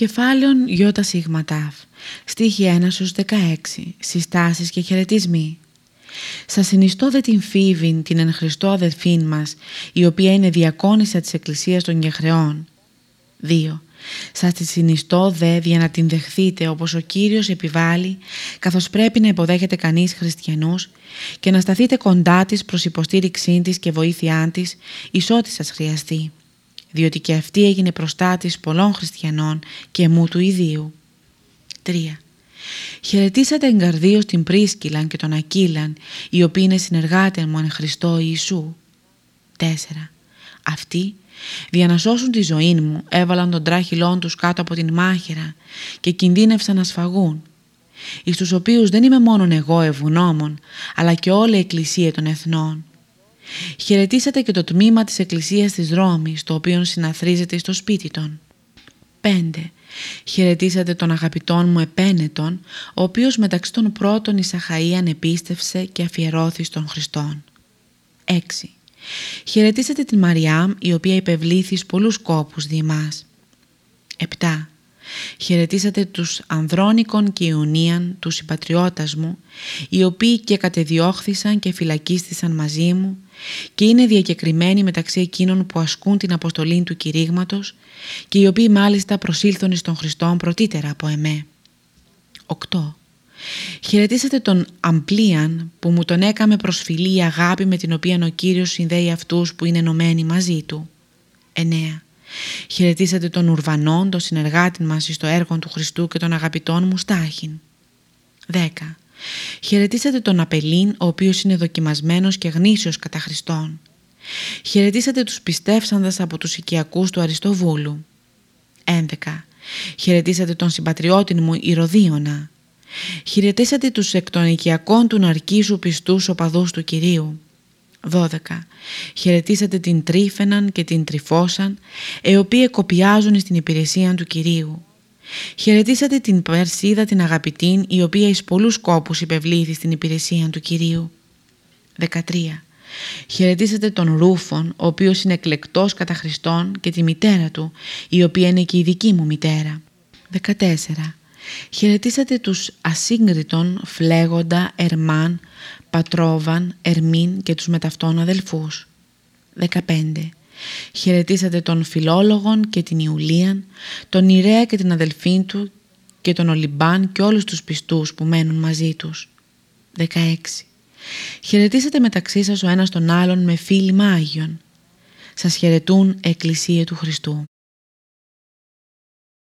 Κεφάλαιον Ιώτα Σιγματάφ, στίχη 1 16, συστάσεις και χαιρετισμοί. Σας συνιστώ δε την Φίβην, την εν Χριστώ αδελφήν μας, η οποία είναι διακόνισσα της Εκκλησίας των Γεχρεών. 2. Σας τη συνιστώ δε για να την δεχθείτε όπως ο Κύριος επιβάλλει, καθώς πρέπει να υποδέχεται κανείς χριστιανούς και να σταθείτε κοντά της προς υποστήριξή της και βοήθειά της, εις ό,τι σας χρειαστεί διότι και αυτή έγινε προστάτης πολλών χριστιανών και μου του ιδίου. 3. Χαιρετήσατε εγκαρδίως την Πρίσκυλαν και τον Ακύλαν, οι οποίοι είναι συνεργάτες μου εν Χριστώ Ιησού. 4. Αυτοί, για να σώσουν τη ζωή μου, έβαλαν τον τράχυλόν τους κάτω από την μάχαιρα και κινδύνευσαν να σφαγούν, εις τους οποίους δεν είμαι μόνον εγώ ευγνώμων, αλλά και όλη η Εκκλησία των Εθνών. Χαιρετήσατε και το τμήμα της Εκκλησίας της Ρώμης, το οποίο συναθρίζεται στο σπίτι των. 5. Χαιρετήσατε τον αγαπητόν μου επένετον, ο οποίος μεταξύ των πρώτων εις Αχαΐαν επίστευσε και αφιερώθη στον Χριστόν. 6. Χαιρετήσατε την Μαριάμ, η οποία υπευλήθη πολλούς κόπους δι' 7. Χαιρετήσατε τους Ανδρώνικων και Ιουνίαν, τους συμπατριώτας μου, οι οποίοι και κατεδιώχθησαν και φυλακίστησαν μαζί μου και είναι διακεκριμένοι μεταξύ εκείνων που ασκούν την αποστολή του κηρύγματος και οι οποίοι μάλιστα προσήλθουν εις τον Χριστόν πρωτύτερα από εμέ. 8. Χαιρετήσατε τον Αμπλίαν που μου τον έκαμε προσφυλή η αγάπη με την οποία ο Κύριος συνδέει αυτούς που είναι ενωμένοι μαζί Του. 9. Χαιρετήσατε τον Ουρβανόν, τον συνεργάτη μας στο έργο του Χριστού και των αγαπητών μου στάχην. 10. Χαιρετήσατε τον Απελίν, ο οποίος είναι δοκιμασμένος και γνήσιος κατά Χριστόν. Χαιρετήσατε τους πιστεύσαντας από τους οικιακούς του Αριστοβούλου. 11. Χαιρετήσατε τον συμπατριώτη μου Ηρωδίωνα. Χαιρετήσατε τους εκ των οικιακών του Ναρκίσου πιστούς οπαδούς του Κυρίου. 12. Χαιρετήσατε την Τρίφαιναν και την Τριφώσαν, οι οποίοι κοπιάζουν στην υπηρεσία του Κυρίου. Χαιρετήσατε την Περσίδα την αγαπητήν, η οποία εις πολλούς κόπους υπευλήθη στην υπηρεσία του Κυρίου. 13. Χαιρετήσατε τον Ρούφον, ο οποίος είναι εκλεκτός κατά Χριστόν και τη μητέρα του, η οποία είναι και η δική μου μητέρα. 14. Χαιρετήσατε τους ασύγκριτων Φλέγοντα, Ερμάν, Πατρόβαν, Ερμήν και τους μεταυτών αδελφούς. 15. Χαιρετήσατε τον Φιλόλογον και την Ιουλίαν, τον Ιρέα και την αδελφή του και τον Ολυμπάν και όλους τους πιστούς που μένουν μαζί τους. 16. Χαιρετήσατε μεταξύ σας ο ένας τον άλλον με φίλοι Άγιον. Σας χαιρετούν Εκκλησία του Χριστού.